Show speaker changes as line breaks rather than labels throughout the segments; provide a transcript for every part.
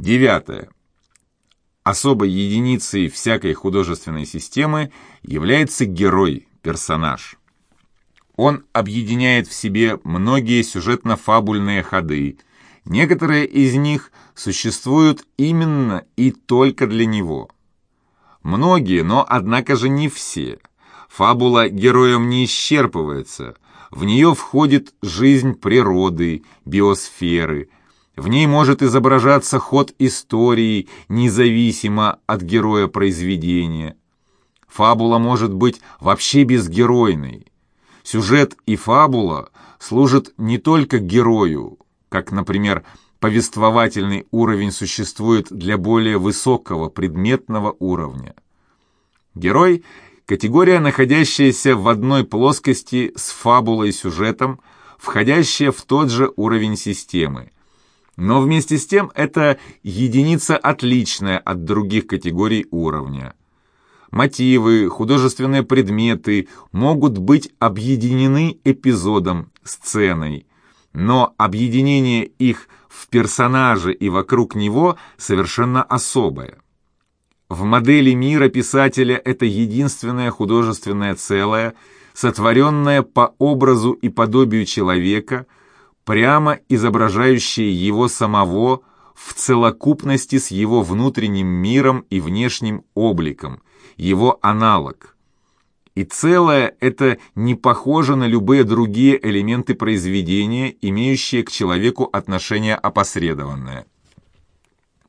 Девятое. Особой единицей всякой художественной системы является герой, персонаж. Он объединяет в себе многие сюжетно-фабульные ходы. Некоторые из них существуют именно и только для него. Многие, но однако же не все. Фабула героем не исчерпывается. В нее входит жизнь природы, биосферы. В ней может изображаться ход истории, независимо от героя произведения. Фабула может быть вообще безгеройной. Сюжет и фабула служат не только герою, как, например, повествовательный уровень существует для более высокого предметного уровня. Герой – категория, находящаяся в одной плоскости с фабулой и сюжетом, входящая в тот же уровень системы. Но вместе с тем это единица отличная от других категорий уровня. Мотивы, художественные предметы могут быть объединены эпизодом, сценой, но объединение их в персонаже и вокруг него совершенно особое. В модели мира писателя это единственное художественное целое, сотворенное по образу и подобию человека, прямо изображающее его самого в целокупности с его внутренним миром и внешним обликом, его аналог. И целое это не похоже на любые другие элементы произведения, имеющие к человеку отношение опосредованное.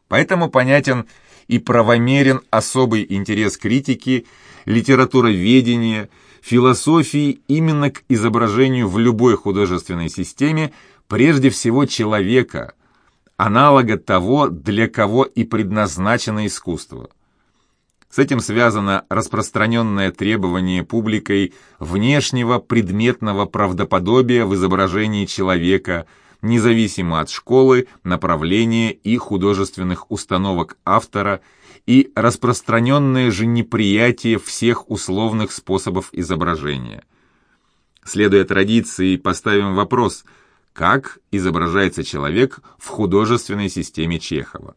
Поэтому понятен и правомерен особый интерес критики, литературоведения, философии именно к изображению в любой художественной системе прежде всего человека, аналога того, для кого и предназначено искусство – с этим связано распространенное требование публикой внешнего предметного правдоподобия в изображении человека, независимо от школы, направления и художественных установок автора, и распространенное же неприятие всех условных способов изображения. Следуя традиции, поставим вопрос, как изображается человек в художественной системе Чехова.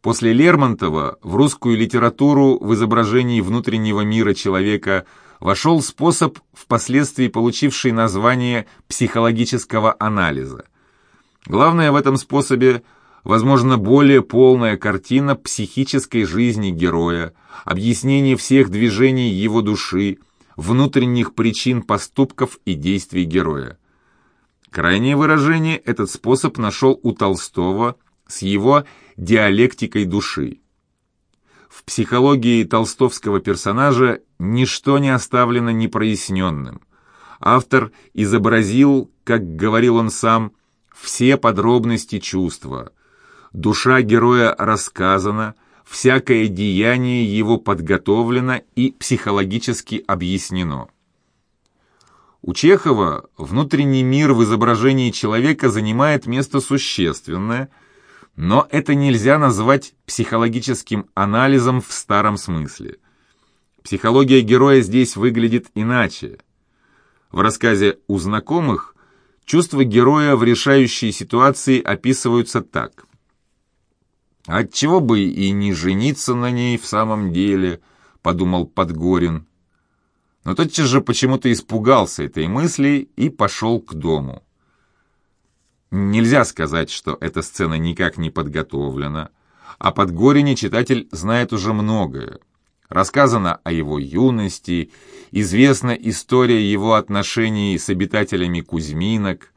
После Лермонтова в русскую литературу в изображении внутреннего мира человека вошел способ, впоследствии получивший название психологического анализа. Главное в этом способе возможно, более полная картина психической жизни героя, объяснение всех движений его души, внутренних причин поступков и действий героя. Крайнее выражение этот способ нашел у Толстого с его диалектикой души. В психологии толстовского персонажа ничто не оставлено непроясненным. Автор изобразил, как говорил он сам, все подробности чувства. Душа героя рассказана, всякое деяние его подготовлено и психологически объяснено. У Чехова внутренний мир в изображении человека занимает место существенное – но это нельзя назвать психологическим анализом в старом смысле. Психология героя здесь выглядит иначе. В рассказе «У знакомых» чувства героя в решающей ситуации описываются так. «Отчего бы и не жениться на ней в самом деле», — подумал Подгорин. Но тотчас же почему-то испугался этой мысли и пошел к дому. Нельзя сказать, что эта сцена никак не подготовлена. О Подгорине читатель знает уже многое. Рассказано о его юности, известна история его отношений с обитателями Кузьминок,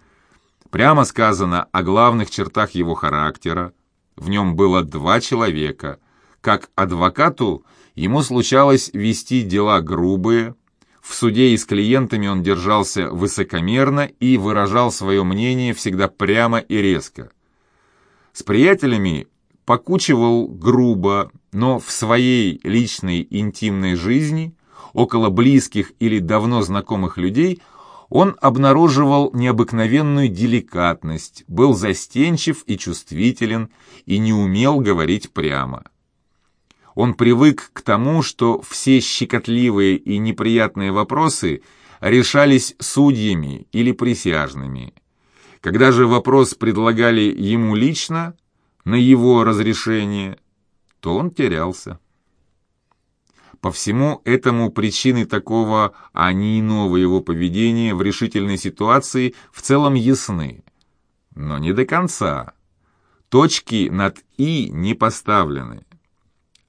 прямо сказано о главных чертах его характера. В нем было два человека. Как адвокату ему случалось вести дела грубые, в суде и с клиентами он держался высокомерно и выражал свое мнение всегда прямо и резко. С приятелями покучивал грубо, но в своей личной интимной жизни, около близких или давно знакомых людей, он обнаруживал необыкновенную деликатность, был застенчив и чувствителен и не умел говорить прямо. Он привык к тому, что все щекотливые и неприятные вопросы решались судьями или присяжными. Когда же вопрос предлагали ему лично, на его разрешение, то он терялся. По всему этому причины такого, а не иного его поведения в решительной ситуации в целом ясны. Но не до конца. Точки над «и» не поставлены.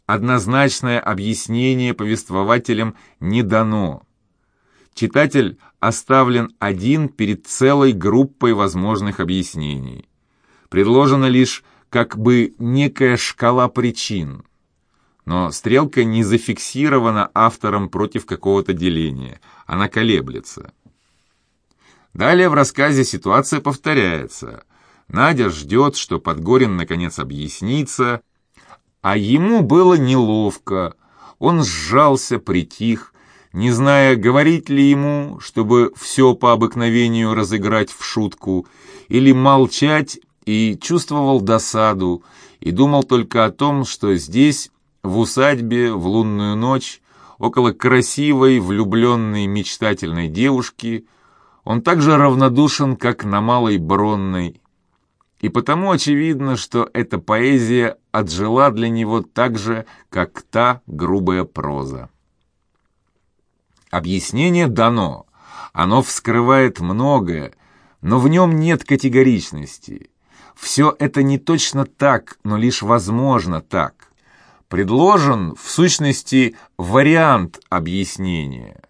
Однозначное объяснение повествователям не дано. Читатель оставлен один перед целой группой возможных объяснений. Предложена лишь как бы некая шкала причин – но стрелка не зафиксирована автором против какого-то деления, она колеблется. Далее в рассказе ситуация повторяется. Надя ждет, что Подгорин наконец объяснится, а ему было неловко. Он сжался, притих, не зная, говорить ли ему, чтобы все по обыкновению разыграть в шутку, или молчать, и чувствовал досаду, и думал только о том, что здесь в усадьбе в лунную ночь, около красивой, влюбленной, мечтательной девушки, он так же равнодушен, как на Малой Бронной. И потому очевидно, что эта поэзия отжила для него так же, как та грубая проза. Объяснение дано, оно вскрывает многое, но в нем нет категоричности. Все это не точно так, но лишь возможно так предложен, в сущности, вариант объяснения.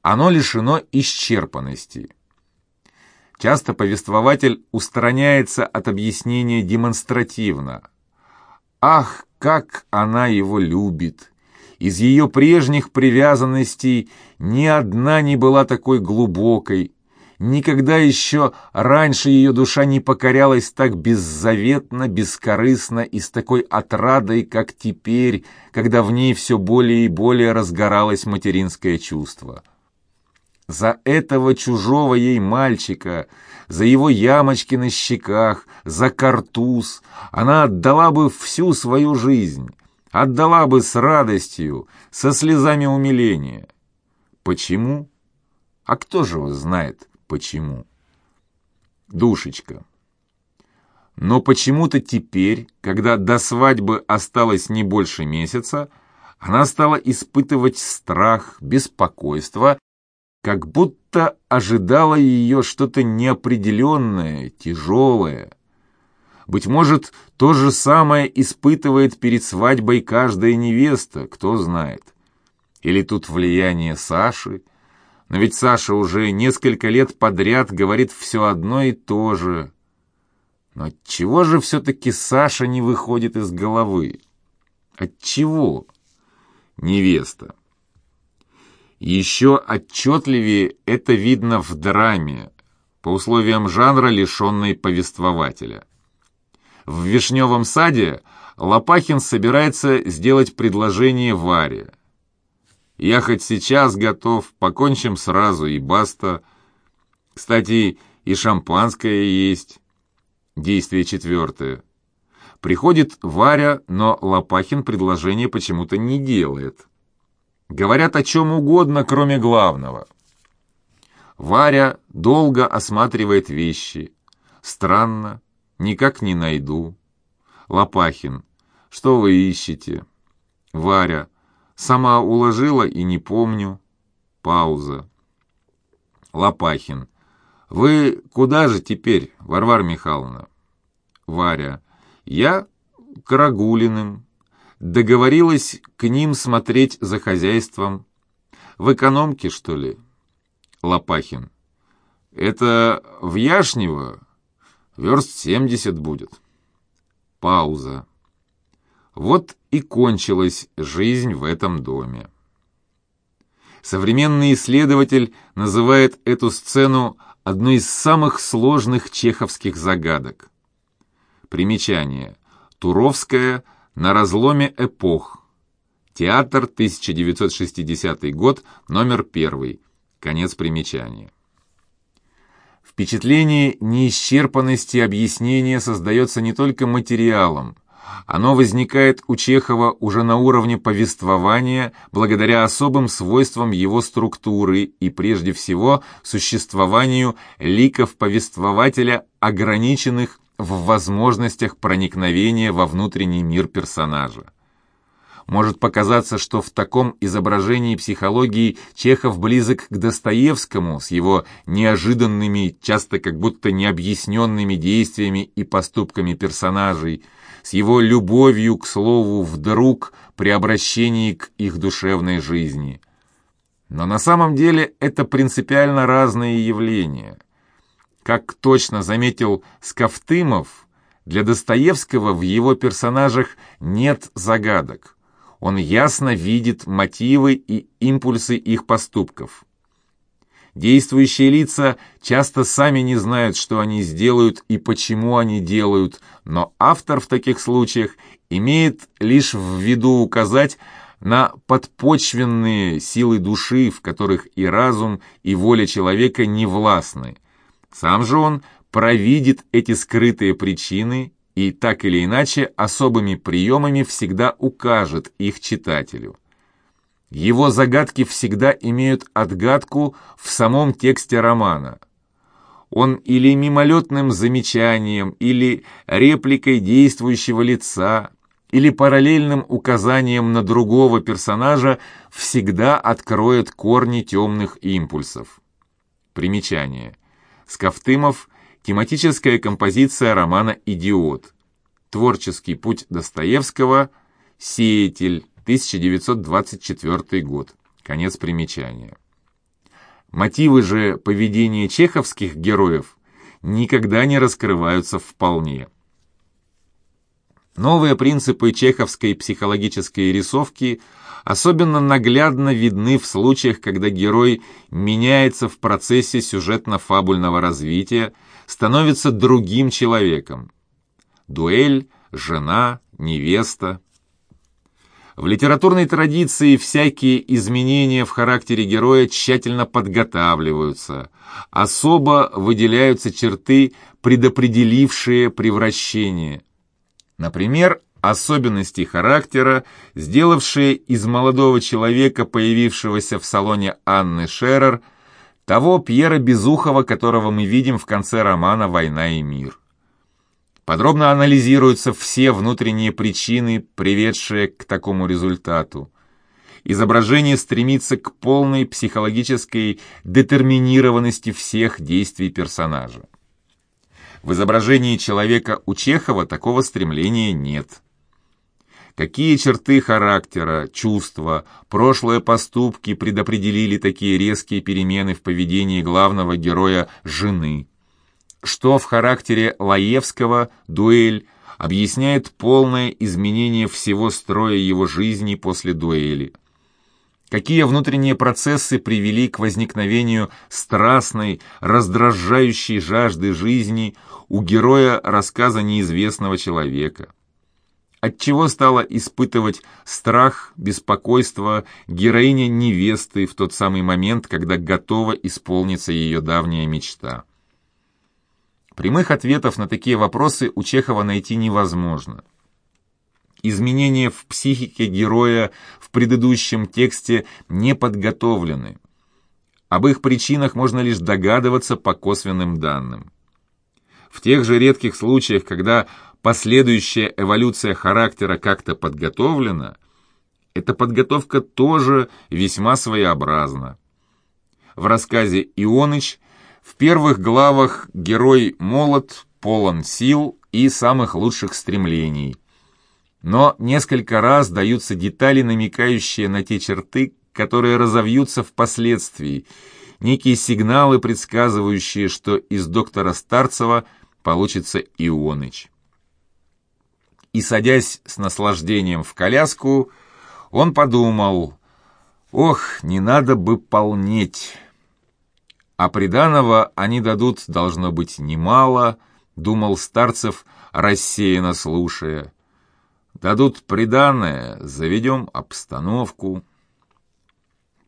Оно лишено исчерпанности. Часто повествователь устраняется от объяснения демонстративно. Ах, как она его любит! Из ее прежних привязанностей ни одна не была такой глубокой, Никогда еще раньше ее душа не покорялась так беззаветно, бескорыстно и с такой отрадой, как теперь, когда в ней все более и более разгоралось материнское чувство. За этого чужого ей мальчика, за его ямочки на щеках, за картуз она отдала бы всю свою жизнь, отдала бы с радостью, со слезами умиления. Почему? А кто же его знает? Почему. Душечка. Но почему-то теперь, когда до свадьбы осталось не больше месяца, она стала испытывать страх, беспокойство, как будто ожидало ее что-то неопределенное, тяжелое. Быть может, то же самое испытывает перед свадьбой каждая невеста, кто знает. Или тут влияние Саши – но ведь Саша уже несколько лет подряд говорит все одно и то же. Но чего же все-таки Саша не выходит из головы? От чего? Невеста. Еще отчетливее это видно в драме, по условиям жанра, лишенной повествователя. В «Вишневом саде» Лопахин собирается сделать предложение Варе. Я хоть сейчас готов, покончим сразу и баста. Кстати, и шампанское есть. Действие четвертое. Приходит Варя, но Лопахин предложение почему-то не делает. Говорят о чем угодно, кроме главного. Варя долго осматривает вещи. Странно, никак не найду. Лопахин, что вы ищете? Варя, Сама уложила и не помню. Пауза. Лопахин. Вы куда же теперь, Варвара Михайловна? Варя. Я к Рагулиным. Договорилась к ним смотреть за хозяйством. В экономке, что ли? Лопахин. Это в Яшнево? Верст семьдесят будет. Пауза. Вот и кончилась жизнь в этом доме. Современный исследователь называет эту сцену одной из самых сложных чеховских загадок. Примечание. Туровская на разломе эпох. Театр, 1960 год, номер первый. Конец примечания. Впечатление неисчерпанности объяснения создается не только материалом – оно возникает у Чехова уже на уровне повествования благодаря особым свойствам его структуры и прежде всего существованию ликов повествователя, ограниченных в возможностях проникновения во внутренний мир персонажа. Может показаться, что в таком изображении психологии Чехов близок к Достоевскому с его неожиданными, часто как будто необъясненными действиями и поступками персонажей, с его любовью к слову «вдруг» при обращении к их душевной жизни. Но на самом деле это принципиально разные явления. Как точно заметил Скафтымов, для Достоевского в его персонажах нет загадок он ясно видит мотивы и импульсы их поступков. Действующие лица часто сами не знают, что они сделают и почему они делают, но автор в таких случаях имеет лишь в виду указать на подпочвенные силы души, в которых и разум, и воля человека не властны. Сам же он провидит эти скрытые причины и так или иначе особыми приемами всегда укажет их читателю. Его загадки всегда имеют отгадку в самом тексте романа. Он или мимолетным замечанием, или репликой действующего лица, или параллельным указанием на другого персонажа всегда откроет корни темных импульсов. Примечание. Скафтымов Тематическая композиция романа «Идиот». Творческий путь Достоевского. Сеятель. 1924 год. Конец примечания. Мотивы же поведения чеховских героев никогда не раскрываются вполне. Новые принципы чеховской психологической рисовки особенно наглядно видны в случаях, когда герой меняется в процессе сюжетно-фабульного развития, становится другим человеком. Дуэль, жена, невеста. В литературной традиции всякие изменения в характере героя тщательно подготавливаются. Особо выделяются черты, предопределившие превращение. Например, особенности характера, сделавшие из молодого человека, появившегося в салоне Анны Шерер, того Пьера Безухова, которого мы видим в конце романа «Война и мир». Подробно анализируются все внутренние причины, приведшие к такому результату. Изображение стремится к полной психологической детерминированности всех действий персонажа. В изображении человека у Чехова такого стремления нет. Какие черты характера, чувства, прошлые поступки предопределили такие резкие перемены в поведении главного героя жены? Что в характере Лаевского дуэль объясняет полное изменение всего строя его жизни после дуэли? Какие внутренние процессы привели к возникновению страстной, раздражающей жажды жизни у героя рассказа неизвестного человека? Отчего стала испытывать страх, беспокойство героиня невесты в тот самый момент, когда готова исполниться ее давняя мечта? Прямых ответов на такие вопросы у Чехова найти невозможно. Изменения в психике героя в предыдущем тексте не подготовлены. Об их причинах можно лишь догадываться по косвенным данным. В тех же редких случаях, когда последующая эволюция характера как-то подготовлена, эта подготовка тоже весьма своеобразна. В рассказе «Ионыч» в первых главах герой молод, полон сил и самых лучших стремлений. Но несколько раз даются детали, намекающие на те черты, которые разовьются впоследствии, некие сигналы, предсказывающие, что из доктора Старцева получится Ионыч и, садясь с наслаждением в коляску, он подумал, «Ох, не надо бы полнеть!» А приданого они дадут, должно быть, немало, думал Старцев, рассеянно слушая. Дадут приданное, заведем обстановку.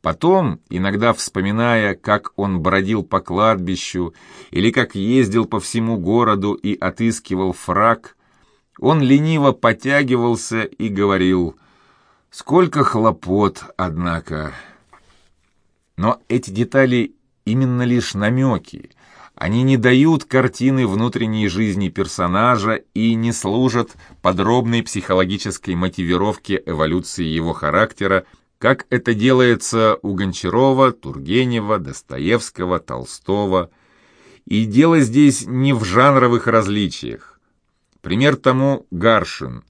Потом, иногда вспоминая, как он бродил по кладбищу или как ездил по всему городу и отыскивал фраг, он лениво потягивался и говорил «Сколько хлопот, однако!» Но эти детали именно лишь намеки. Они не дают картины внутренней жизни персонажа и не служат подробной психологической мотивировке эволюции его характера, как это делается у Гончарова, Тургенева, Достоевского, Толстого. И дело здесь не в жанровых различиях. Пример тому Гаршин.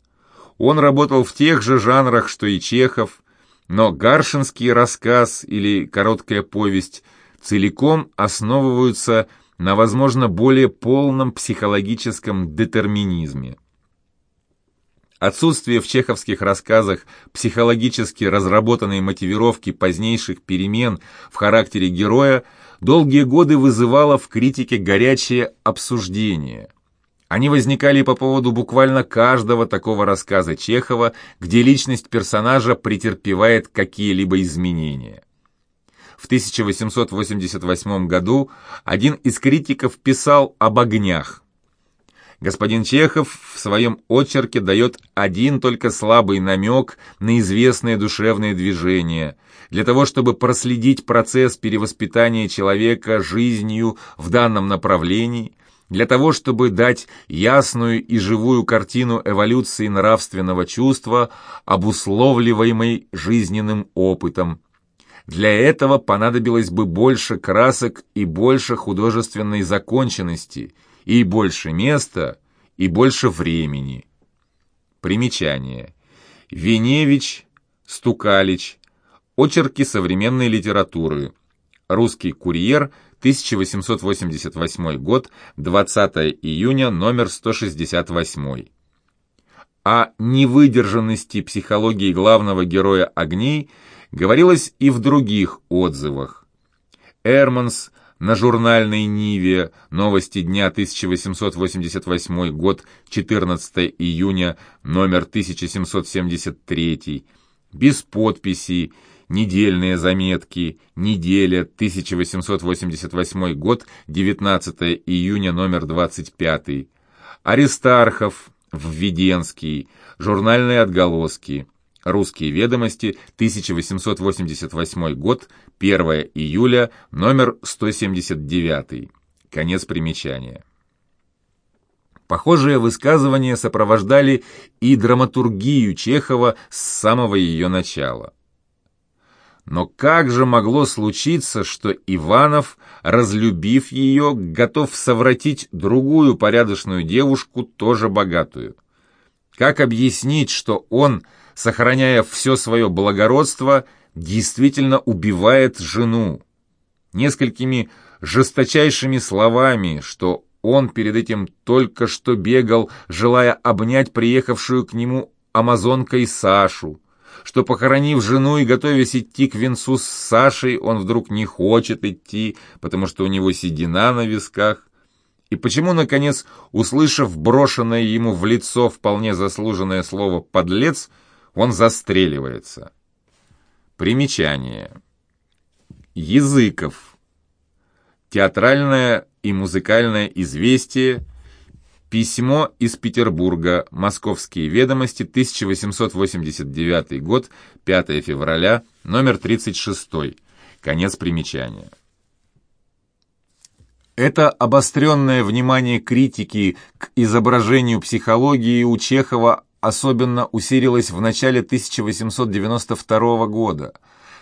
Он работал в тех же жанрах, что и Чехов, но гаршинский рассказ или короткая повесть целиком основываются на, возможно, более полном психологическом детерминизме. Отсутствие в чеховских рассказах психологически разработанной мотивировки позднейших перемен в характере героя долгие годы вызывало в критике горячее обсуждение. Они возникали по поводу буквально каждого такого рассказа Чехова, где личность персонажа претерпевает какие-либо изменения в 1888 году один из критиков писал об огнях. Господин Чехов в своем очерке дает один только слабый намек на известное душевное движение. Для того, чтобы проследить процесс перевоспитания человека жизнью в данном направлении, для того, чтобы дать ясную и живую картину эволюции нравственного чувства, обусловливаемой жизненным опытом, для этого понадобилось бы больше красок и больше художественной законченности, и больше места, и больше времени. Примечание. Веневич, Стукалич. Очерки современной литературы. Русский курьер, 1888 год, 20 июня, номер 168. О невыдержанности психологии главного героя «Огней» говорилось и в других отзывах. Эрманс на журнальной Ниве «Новости дня 1888 год, 14 июня, номер 1773», без подписи, недельные заметки, неделя, 1888 год, 19 июня, номер 25, Аристархов, Введенский, журнальные отголоски, Русские ведомости, 1888 год, 1 июля, номер 179. Конец примечания. Похожие высказывания сопровождали и драматургию Чехова с самого ее начала. Но как же могло случиться, что Иванов, разлюбив ее, готов совратить другую порядочную девушку, тоже богатую? Как объяснить, что он – сохраняя все свое благородство, действительно убивает жену. Несколькими жесточайшими словами, что он перед этим только что бегал, желая обнять приехавшую к нему амазонкой Сашу, что, похоронив жену и готовясь идти к венцу с Сашей, он вдруг не хочет идти, потому что у него седина на висках, и почему, наконец, услышав брошенное ему в лицо вполне заслуженное слово «подлец», он застреливается. Примечание. Языков. Театральное и музыкальное известие. Письмо из Петербурга. Московские ведомости. 1889 год. 5 февраля. Номер 36. Конец примечания. Это обостренное внимание критики к изображению психологии у Чехова особенно усилилась в начале 1892 года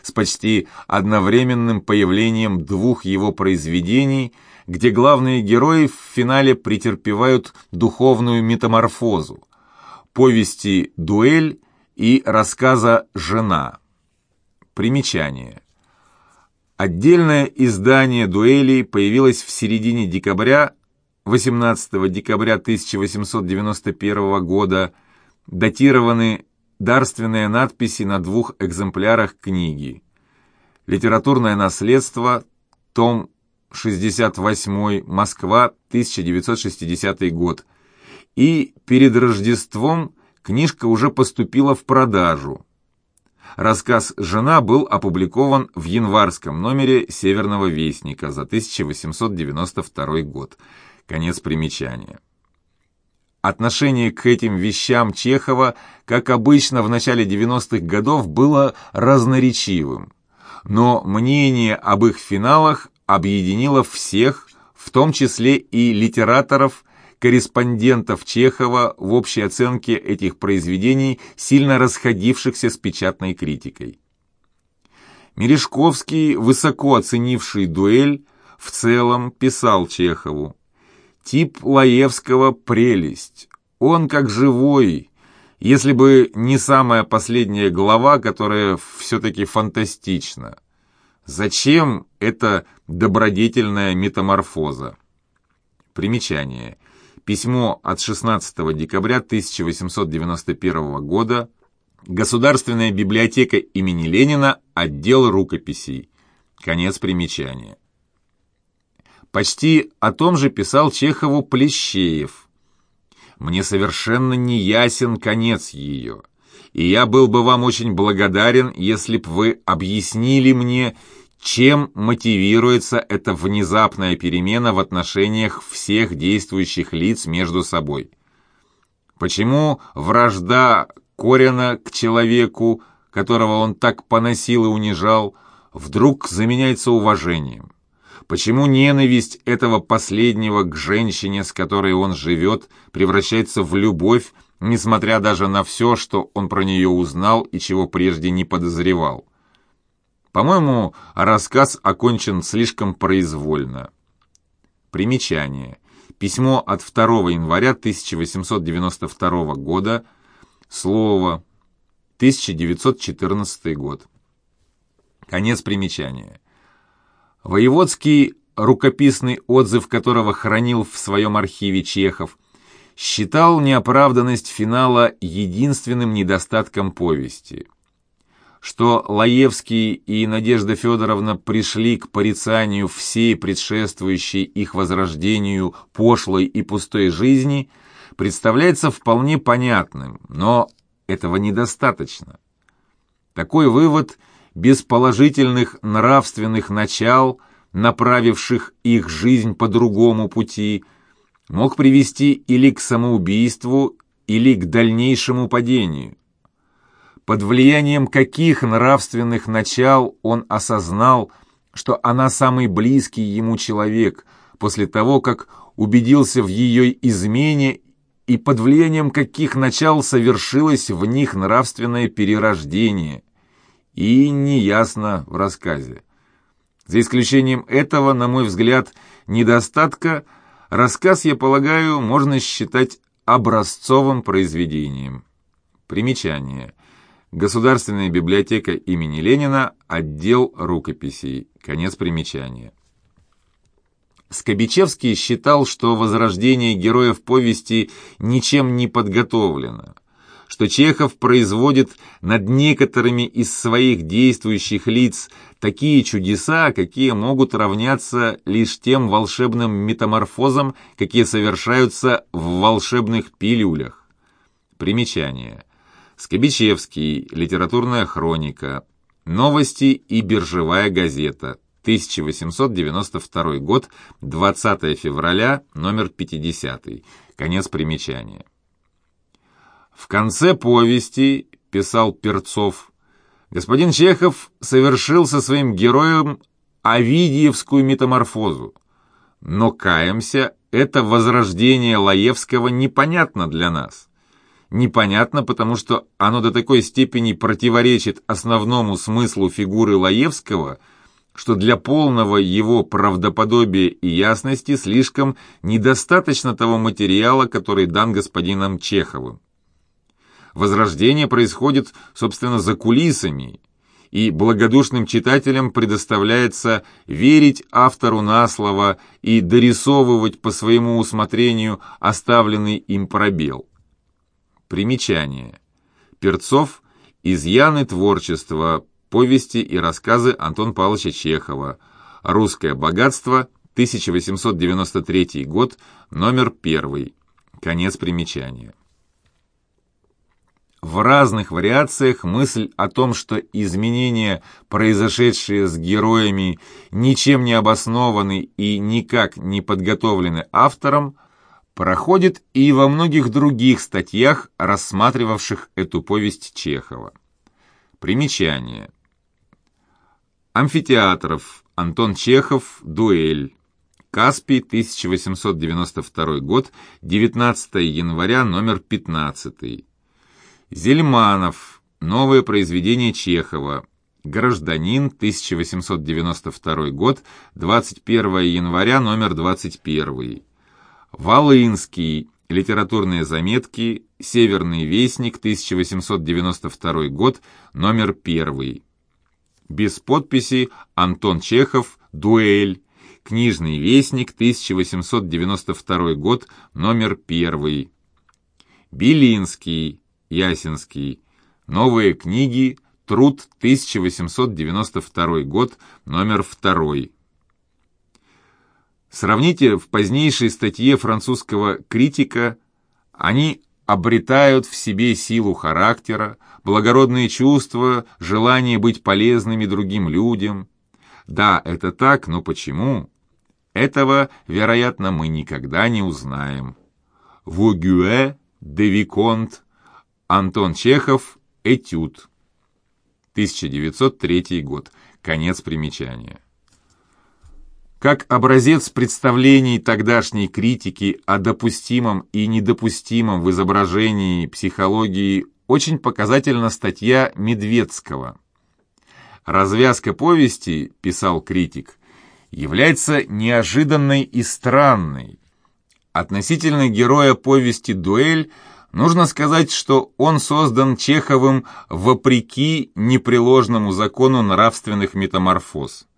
с почти одновременным появлением двух его произведений, где главные герои в финале претерпевают духовную метаморфозу – повести «Дуэль» и рассказа «Жена». Примечание. Отдельное издание «Дуэлей» появилось в середине декабря, 18 декабря 1891 года – датированы дарственные надписи на двух экземплярах книги. Литературное наследство, том 68, Москва, 1960 год. И перед Рождеством книжка уже поступила в продажу. Рассказ «Жена» был опубликован в январском номере «Северного вестника» за 1892 год. Конец примечания. Отношение к этим вещам Чехова, как обычно в начале 90-х годов, было разноречивым. Но мнение об их финалах объединило всех, в том числе и литераторов, корреспондентов Чехова в общей оценке этих произведений, сильно расходившихся с печатной критикой. Мережковский, высоко оценивший дуэль, в целом писал Чехову. Тип Лаевского – прелесть. Он как живой, если бы не самая последняя глава, которая все-таки фантастична. Зачем эта добродетельная метаморфоза? Примечание. Письмо от 16 декабря 1891 года. Государственная библиотека имени Ленина, отдел рукописей. Конец примечания. Почти о том же писал Чехову Плещеев. «Мне совершенно не ясен конец ее, и я был бы вам очень благодарен, если б вы объяснили мне, чем мотивируется эта внезапная перемена в отношениях всех действующих лиц между собой? Почему вражда Корена к человеку, которого он так поносил и унижал, вдруг заменяется уважением? Почему ненависть этого последнего к женщине, с которой он живет, превращается в любовь, несмотря даже на все, что он про нее узнал и чего прежде не подозревал? По-моему, рассказ окончен слишком произвольно. Примечание. Письмо от 2 января 1892 года. Слово. 1914 год. Конец примечания. Воеводский рукописный отзыв которого хранил в своем архиве Чехов, считал неоправданность финала единственным недостатком повести – что Лаевский и Надежда Федоровна пришли к порицанию всей предшествующей их возрождению пошлой и пустой жизни, представляется вполне понятным, но этого недостаточно. Такой вывод без положительных нравственных начал, направивших их жизнь по другому пути, мог привести или к самоубийству, или к дальнейшему падению. Под влиянием каких нравственных начал он осознал, что она самый близкий ему человек, после того, как убедился в ее измене и под влиянием каких начал совершилось в них нравственное перерождение, и неясно в рассказе. За исключением этого, на мой взгляд, недостатка, рассказ, я полагаю, можно считать образцовым произведением. Примечание. Государственная библиотека имени Ленина, отдел рукописей. Конец примечания. Скобичевский считал, что возрождение героев повести ничем не подготовлено, что Чехов производит над некоторыми из своих действующих лиц такие чудеса, какие могут равняться лишь тем волшебным метаморфозам, какие совершаются в волшебных пилюлях. Примечание. Скобичевский, литературная хроника, новости и биржевая газета, 1892 год, 20 февраля, номер 50, конец примечания. В конце повести, писал Перцов, господин Чехов совершил со своим героем овидиевскую метаморфозу. Но, каемся, это возрождение Лаевского непонятно для нас непонятно, потому что оно до такой степени противоречит основному смыслу фигуры Лаевского, что для полного его правдоподобия и ясности слишком недостаточно того материала, который дан господином Чеховым. Возрождение происходит, собственно, за кулисами, и благодушным читателям предоставляется верить автору на слово и дорисовывать по своему усмотрению оставленный им пробел. Примечание. Перцов. Изъяны творчества. Повести и рассказы Антон Павловича Чехова. Русское богатство. 1893 год. Номер 1. Конец примечания. В разных вариациях мысль о том, что изменения, произошедшие с героями, ничем не обоснованы и никак не подготовлены автором, проходит и во многих других статьях, рассматривавших эту повесть Чехова. Примечание. Амфитеатров. Антон Чехов. Дуэль. Каспий, 1892 год, 19 января, номер 15. Зельманов. Новое произведение Чехова. Гражданин, 1892 год, 21 января, номер 21. Волынский. Литературные заметки. Северный вестник, 1892 год, номер 1. Без подписи Антон Чехов «Дуэль». Книжный вестник, 1892 год, номер 1. Белинский, Ясинский. Новые книги, труд, 1892 год, номер 2. Сравните в позднейшей статье французского критика, они обретают в себе силу характера, благородные чувства, желание быть полезными другим людям. Да, это так, но почему? Этого, вероятно, мы никогда не узнаем. Вугюэ де Виконт, Антон Чехов, Этюд. 1903 год. Конец примечания. Как образец представлений тогдашней критики о допустимом и недопустимом в изображении психологии очень показательна статья Медведского. «Развязка повести», – писал критик, – является неожиданной и странной. Относительно героя повести «Дуэль» нужно сказать, что он создан Чеховым вопреки непреложному закону нравственных метаморфоз.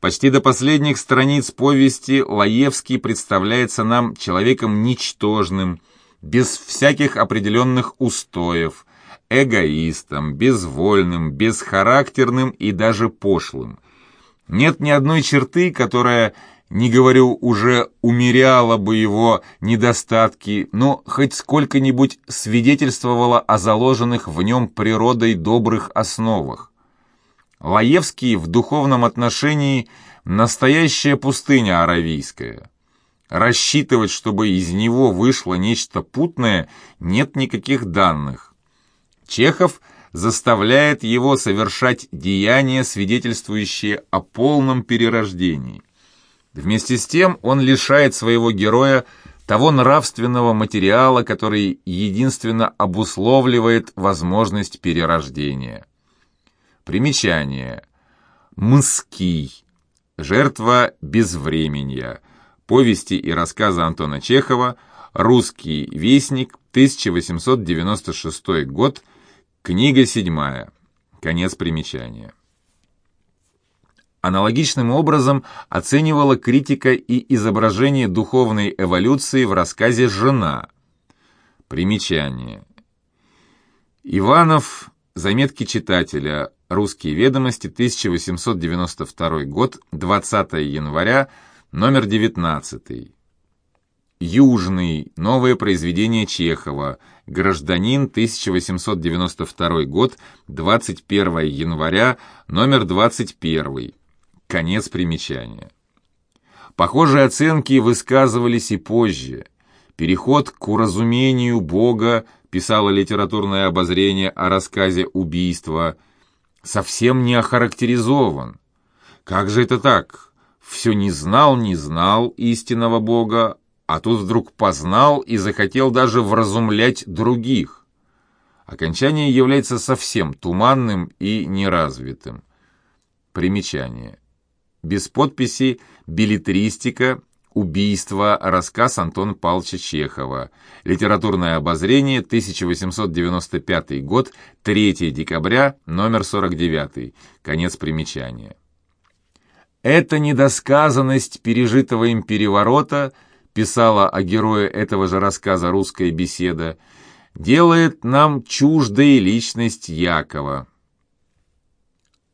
Почти до последних страниц повести Лаевский представляется нам человеком ничтожным, без всяких определенных устоев, эгоистом, безвольным, бесхарактерным и даже пошлым. Нет ни одной черты, которая, не говорю уже, умеряла бы его недостатки, но хоть сколько-нибудь свидетельствовала о заложенных в нем природой добрых основах. Лаевский в духовном отношении настоящая пустыня аравийская. Рассчитывать, чтобы из него вышло нечто путное, нет никаких данных. Чехов заставляет его совершать деяния, свидетельствующие о полном перерождении. Вместе с тем он лишает своего героя того нравственного материала, который единственно обусловливает возможность перерождения. Примечание. Мский. Жертва безвременья. Повести и рассказы Антона Чехова. Русский вестник. 1896 год. Книга седьмая. Конец примечания. Аналогичным образом оценивала критика и изображение духовной эволюции в рассказе «Жена». Примечание. Иванов. Заметки читателя. Русские ведомости, 1892 год, 20 января, номер 19. Южный. Новое произведение Чехова. Гражданин, 1892 год, 21 января, номер 21. Конец примечания. Похожие оценки высказывались и позже. Переход к уразумению Бога, писало литературное обозрение о рассказе «Убийство», совсем не охарактеризован. Как же это так? Все не знал, не знал истинного Бога, а тут вдруг познал и захотел даже вразумлять других. Окончание является совсем туманным и неразвитым. Примечание. Без подписи «Билетристика», «Убийство», рассказ Антона Павловича Чехова. Литературное обозрение, 1895 год, 3 декабря, номер 49. Конец примечания. Эта недосказанность пережитого им переворота, писала о герое этого же рассказа «Русская беседа», делает нам чуждой личность Якова.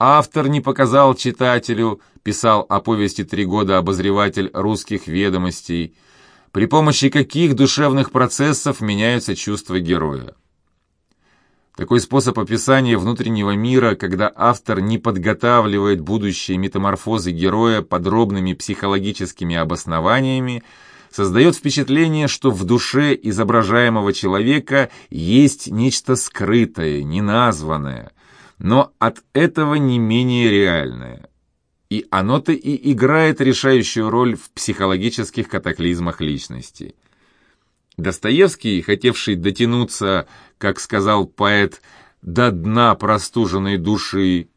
Автор не показал читателю, писал о повести «Три года» обозреватель русских ведомостей, при помощи каких душевных процессов меняются чувства героя. Такой способ описания внутреннего мира, когда автор не подготавливает будущие метаморфозы героя подробными психологическими обоснованиями, создает впечатление, что в душе изображаемого человека есть нечто скрытое, неназванное, но от этого не менее реальное. и оно-то и играет решающую роль в психологических катаклизмах личности. Достоевский, хотевший дотянуться, как сказал поэт, до дна простуженной души,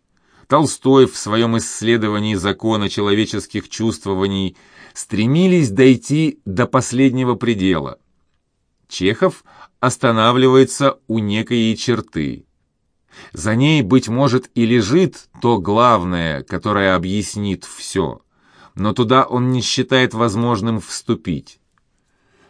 Толстой в своем исследовании закона человеческих чувствований стремились дойти до последнего предела. Чехов останавливается у некой черты. За ней, быть может, и лежит то главное, которое объяснит все, но туда он не считает возможным вступить.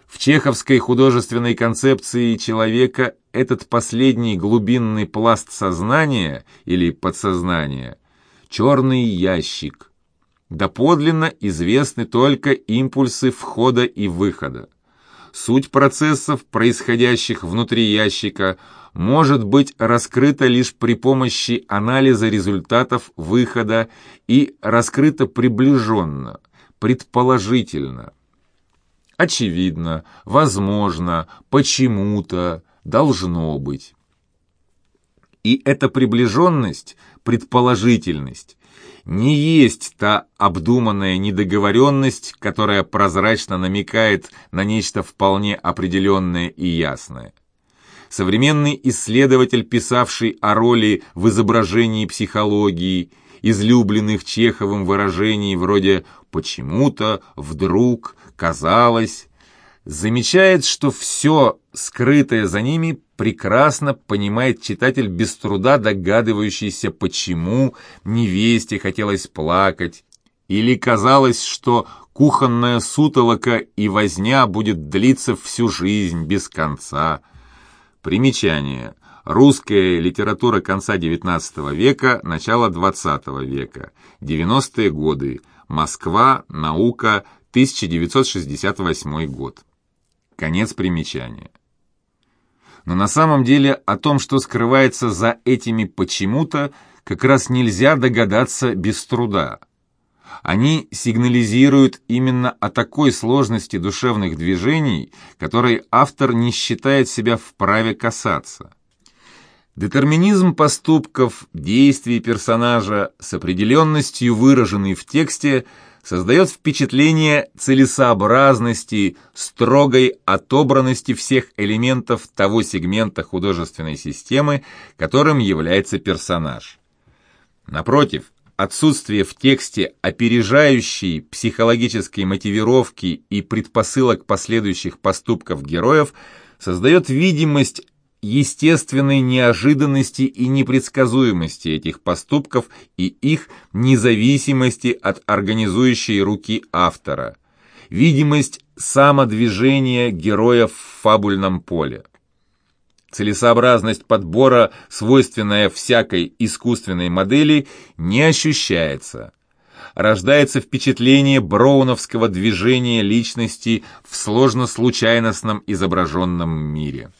В чеховской художественной концепции человека этот последний глубинный пласт сознания или подсознания – черный ящик. Доподлинно известны только импульсы входа и выхода. Суть процессов, происходящих внутри ящика, может быть раскрыта лишь при помощи анализа результатов выхода и раскрыта приближенно, предположительно. Очевидно, возможно, почему-то, должно быть. И эта приближенность, предположительность, не есть та обдуманная недоговоренность, которая прозрачно намекает на нечто вполне определенное и ясное. Современный исследователь, писавший о роли в изображении психологии, излюбленных Чеховым выражений вроде «почему-то», «вдруг», «казалось», замечает, что все, скрытое за ними, прекрасно понимает читатель без труда догадывающийся, почему невесте хотелось плакать, или казалось, что кухонная сутолока и возня будет длиться всю жизнь без конца. Примечание. Русская литература конца XIX века, начала XX века. 90-е годы. Москва, наука, 1968 год. Конец примечания. Но на самом деле о том, что скрывается за этими почему-то, как раз нельзя догадаться без труда. Они сигнализируют именно о такой сложности душевных движений, которой автор не считает себя вправе касаться. Детерминизм поступков, действий персонажа с определенностью, выраженной в тексте, создает впечатление целесообразности, строгой отобранности всех элементов того сегмента художественной системы, которым является персонаж. Напротив, отсутствие в тексте опережающей психологической мотивировки и предпосылок последующих поступков героев создает видимость естественной неожиданности и непредсказуемости этих поступков и их независимости от организующей руки автора, видимость самодвижения героя в фабульном поле. Целесообразность подбора, свойственная всякой искусственной модели, не ощущается. Рождается впечатление броуновского движения личности в сложно-случайностном изображенном мире.